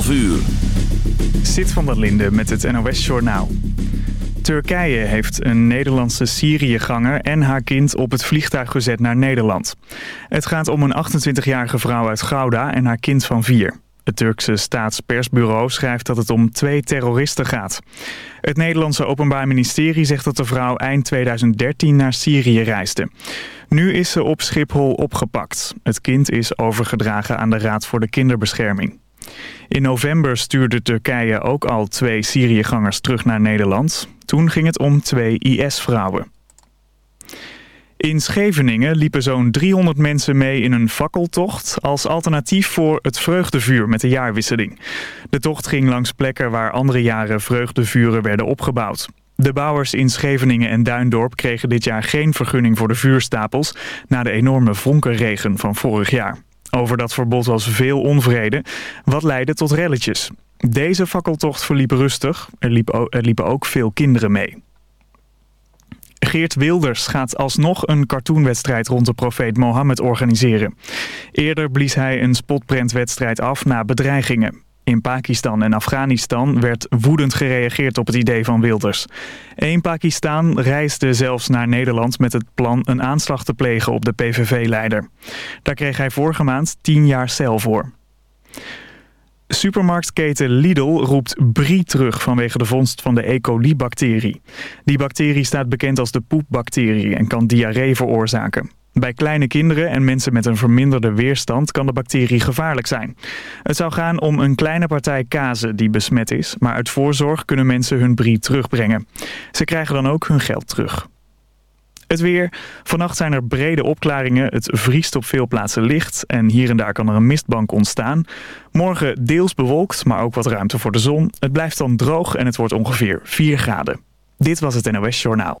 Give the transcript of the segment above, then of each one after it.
12 uur. Zit van der Linde met het NOS-journaal. Turkije heeft een Nederlandse Syriëganger en haar kind op het vliegtuig gezet naar Nederland. Het gaat om een 28-jarige vrouw uit Gouda en haar kind van vier. Het Turkse staatspersbureau schrijft dat het om twee terroristen gaat. Het Nederlandse Openbaar Ministerie zegt dat de vrouw eind 2013 naar Syrië reisde. Nu is ze op Schiphol opgepakt. Het kind is overgedragen aan de Raad voor de Kinderbescherming. In november stuurde Turkije ook al twee Syriëgangers terug naar Nederland. Toen ging het om twee IS-vrouwen. In Scheveningen liepen zo'n 300 mensen mee in een fakkeltocht... als alternatief voor het vreugdevuur met de jaarwisseling. De tocht ging langs plekken waar andere jaren vreugdevuren werden opgebouwd. De bouwers in Scheveningen en Duindorp kregen dit jaar geen vergunning voor de vuurstapels... na de enorme vonkenregen van vorig jaar. Over dat verbod was veel onvrede, wat leidde tot relletjes. Deze fakkeltocht verliep rustig, er, liep, er liepen ook veel kinderen mee. Geert Wilders gaat alsnog een cartoonwedstrijd rond de profeet Mohammed organiseren. Eerder blies hij een spotprentwedstrijd af na bedreigingen. In Pakistan en Afghanistan werd woedend gereageerd op het idee van Wilders. Eén Pakistan reisde zelfs naar Nederland met het plan een aanslag te plegen op de PVV-leider. Daar kreeg hij vorige maand tien jaar cel voor. Supermarktketen Lidl roept Brie terug vanwege de vondst van de E. coli-bacterie. Die bacterie staat bekend als de poepbacterie en kan diarree veroorzaken. Bij kleine kinderen en mensen met een verminderde weerstand kan de bacterie gevaarlijk zijn. Het zou gaan om een kleine partij kazen die besmet is, maar uit voorzorg kunnen mensen hun brie terugbrengen. Ze krijgen dan ook hun geld terug. Het weer. Vannacht zijn er brede opklaringen. Het vriest op veel plaatsen licht en hier en daar kan er een mistbank ontstaan. Morgen deels bewolkt, maar ook wat ruimte voor de zon. Het blijft dan droog en het wordt ongeveer 4 graden. Dit was het NOS Journaal.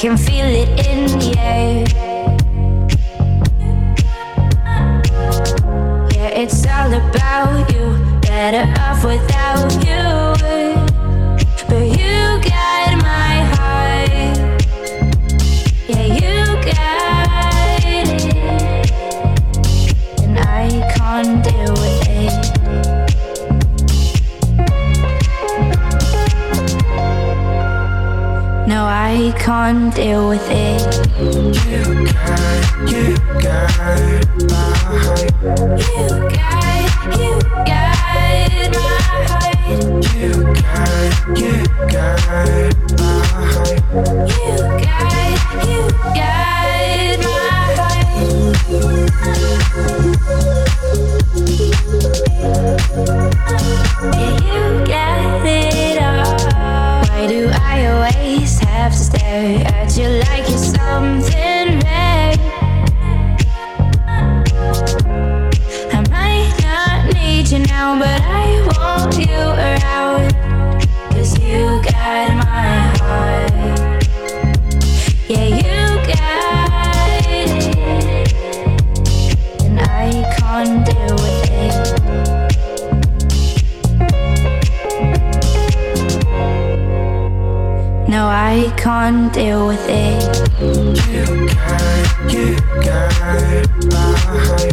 can feel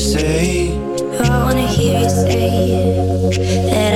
say. I wanna hear you say it.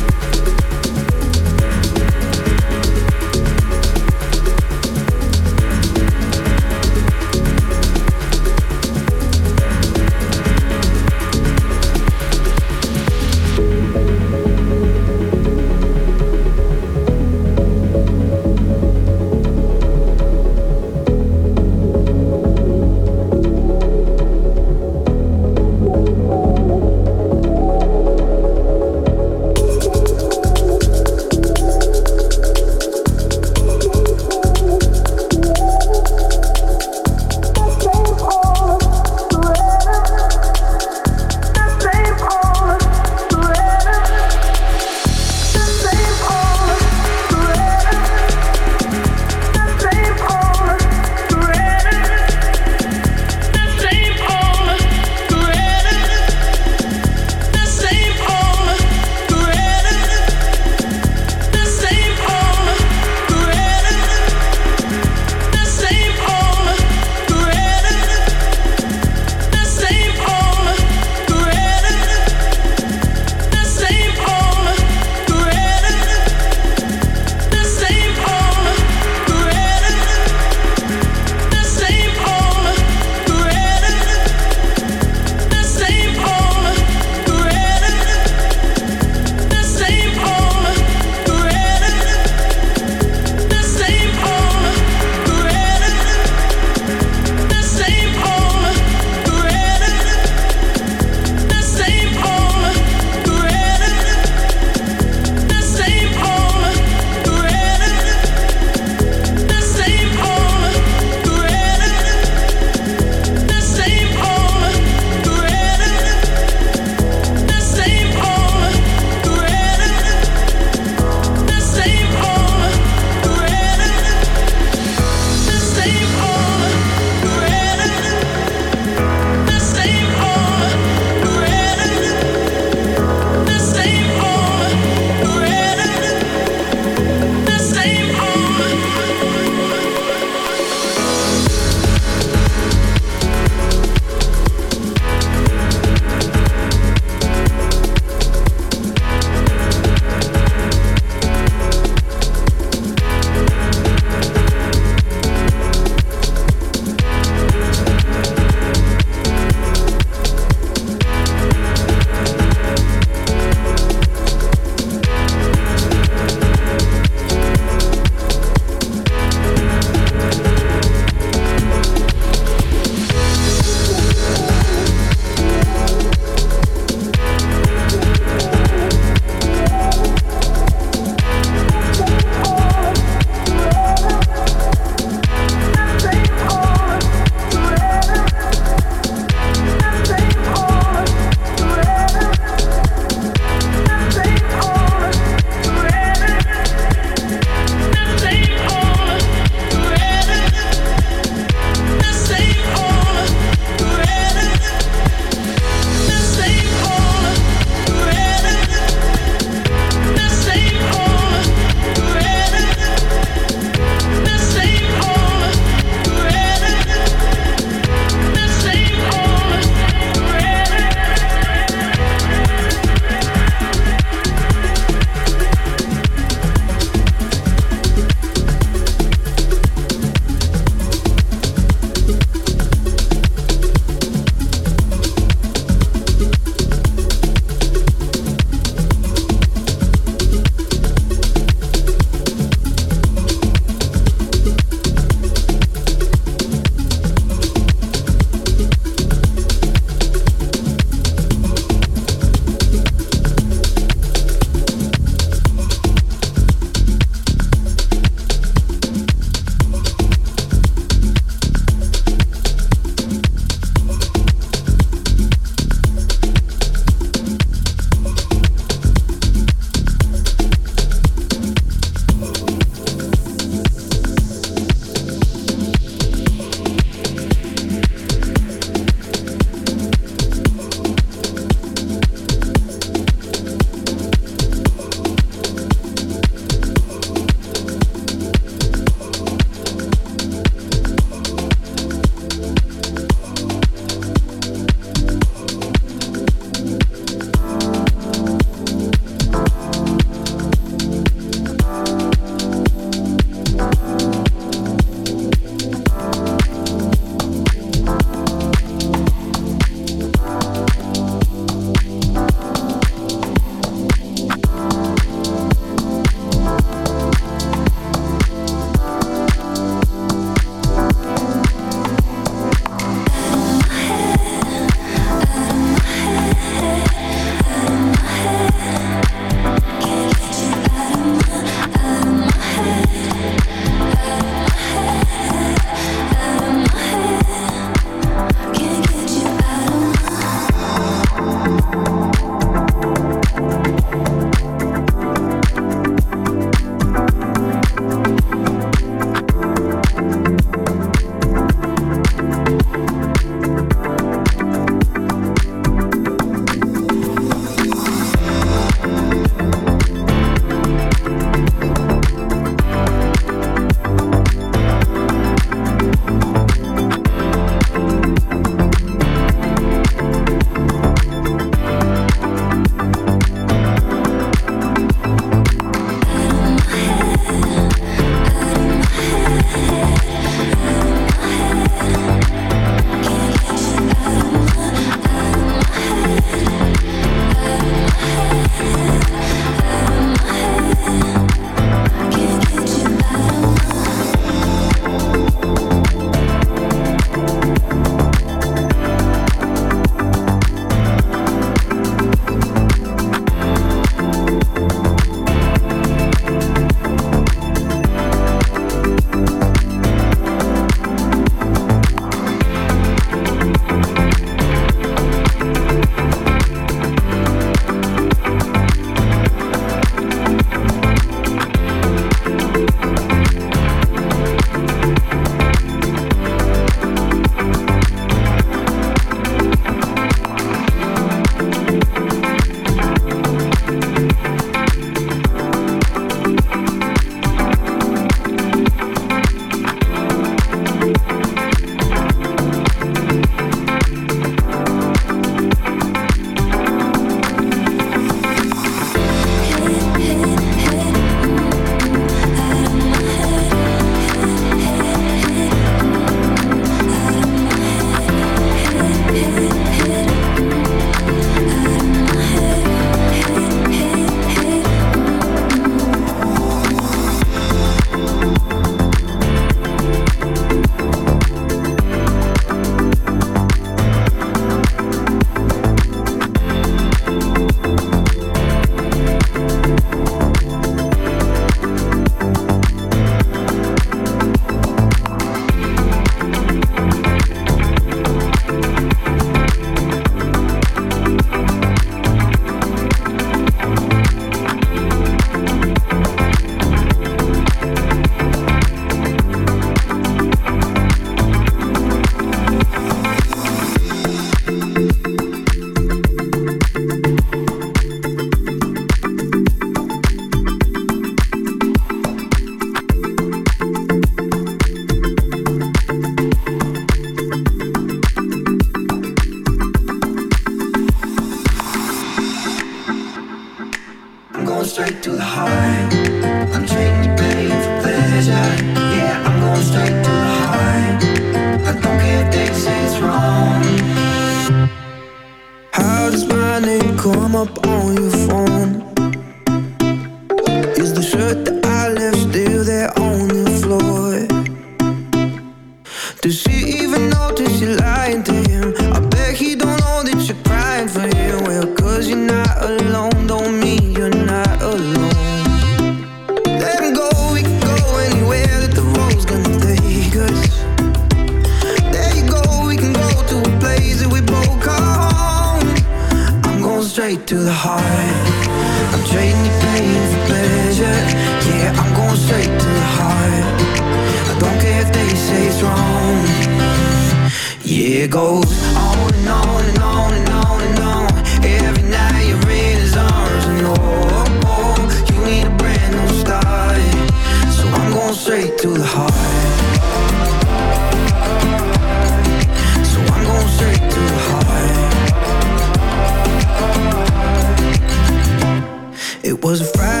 Was a Friday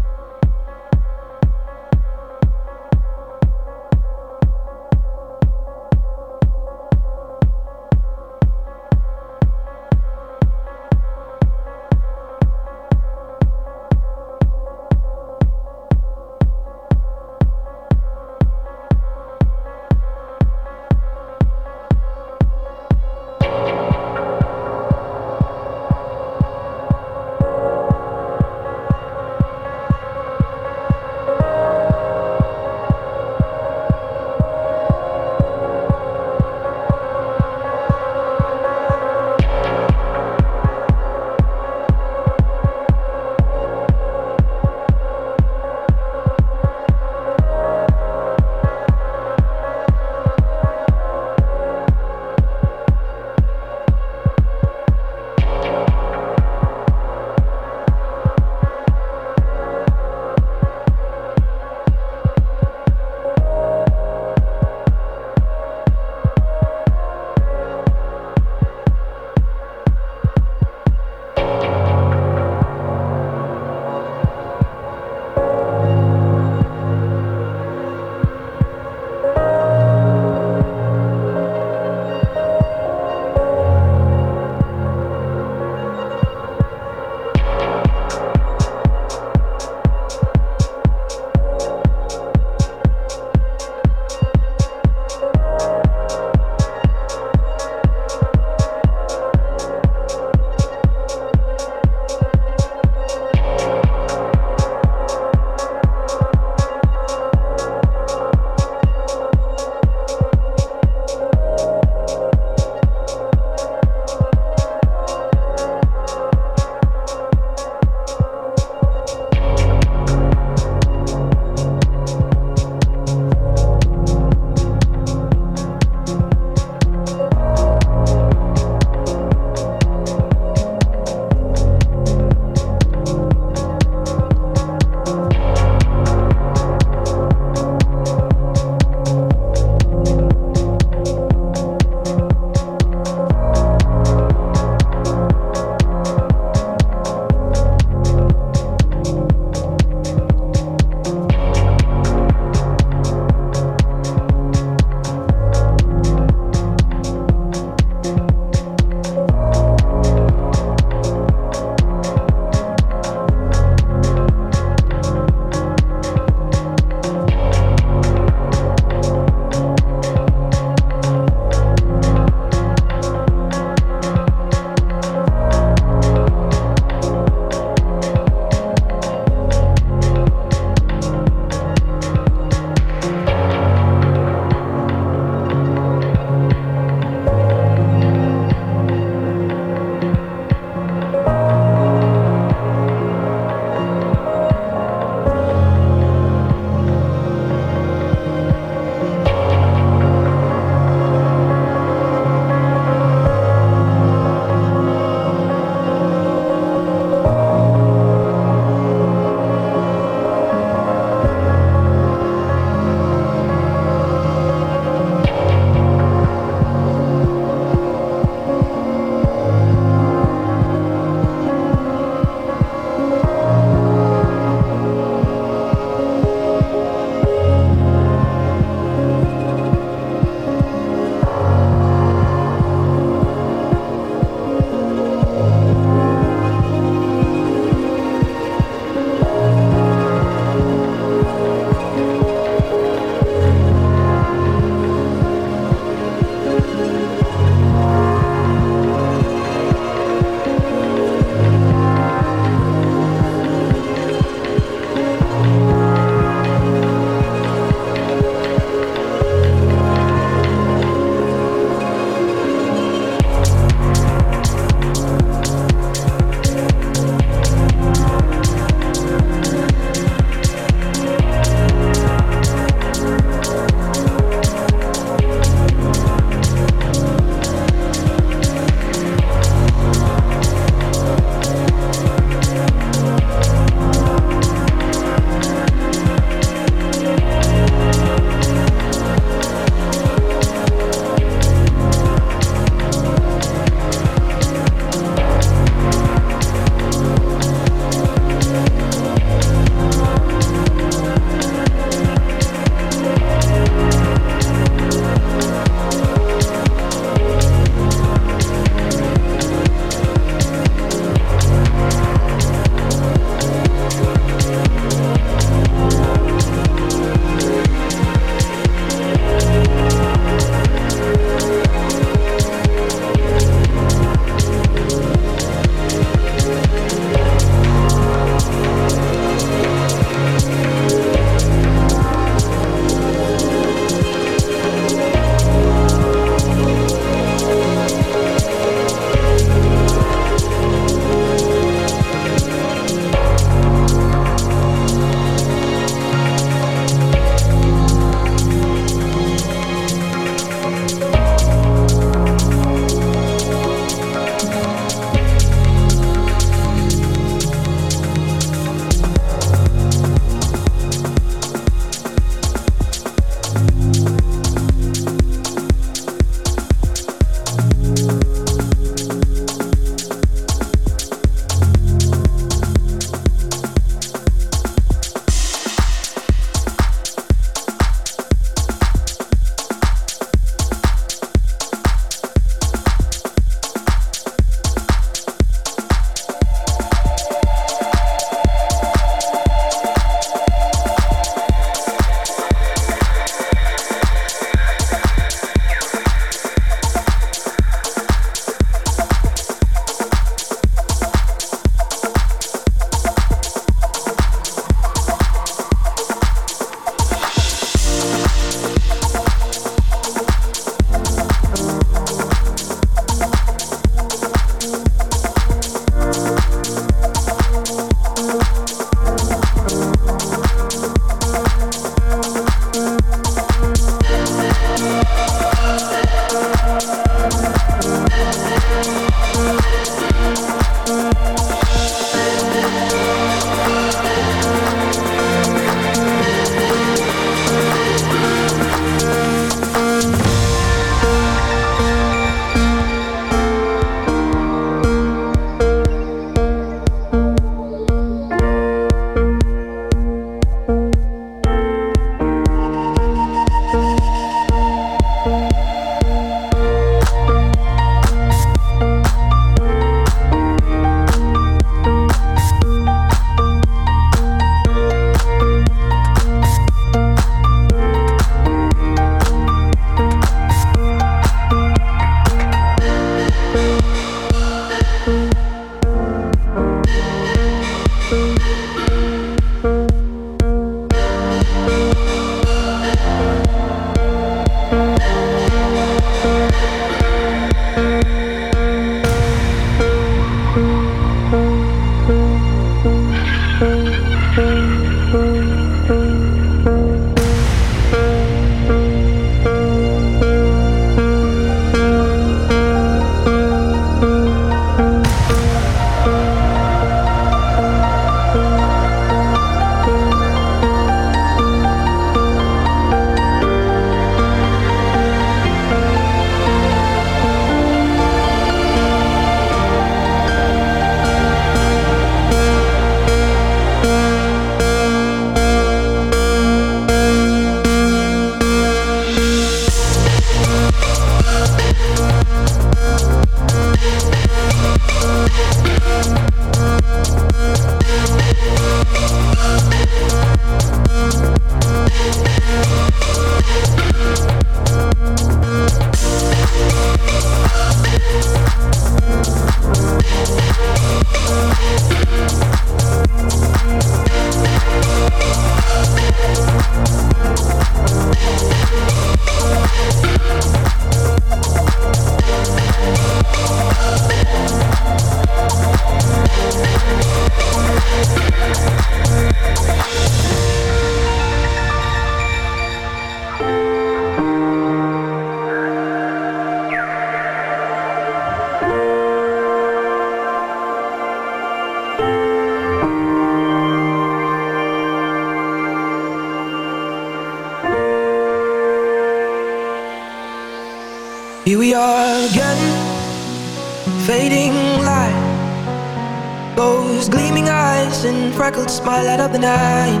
smile light up the night.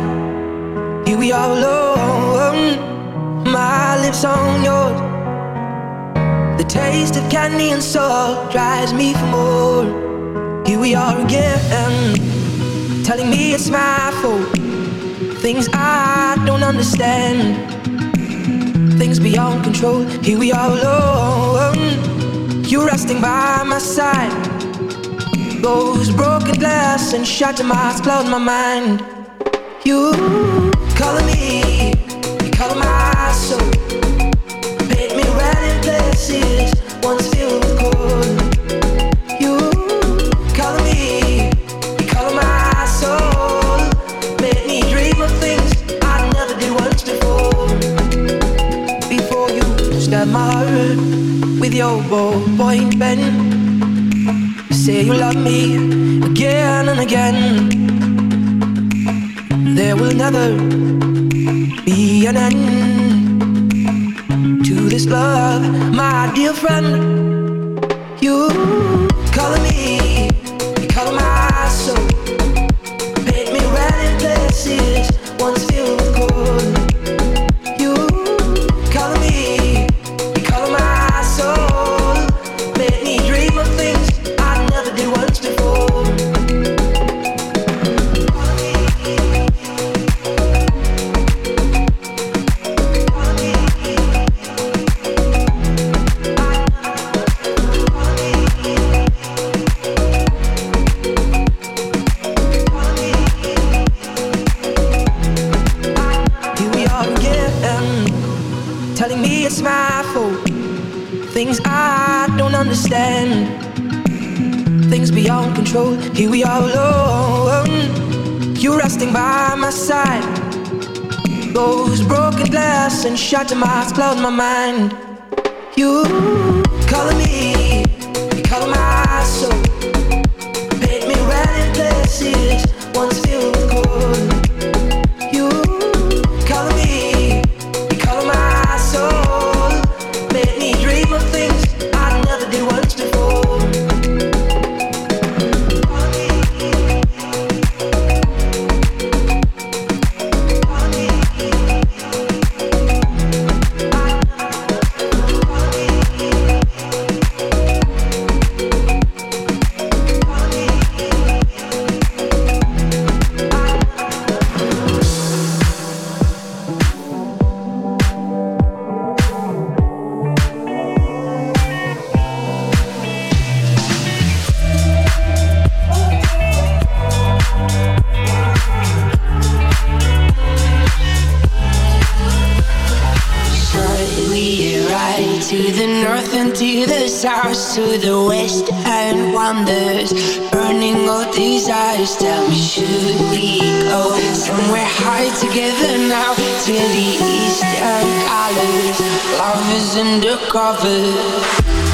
Here we are alone, my lips on yours. The taste of candy and salt drives me for more. Here we are again, telling me it's my fault. Things I don't understand, things beyond control. Here we are alone, you resting by my side. Those broken glass and shattered marks cloud my mind. You color me, you color my soul. Paint me red in places once filled with cold. You color me, you color my soul. Make me dream of things I never did once before. Before you stab my heart with your ballpoint pen. Say you love me again and again. There will never be an end to this love, my dear friend. You color me, you color my soul. Paint me red in places Shut my eyes, close my mind. To the west and wonders, burning all desires. Tell me, should we go somewhere high together now? To the eastern colors, love is undercover.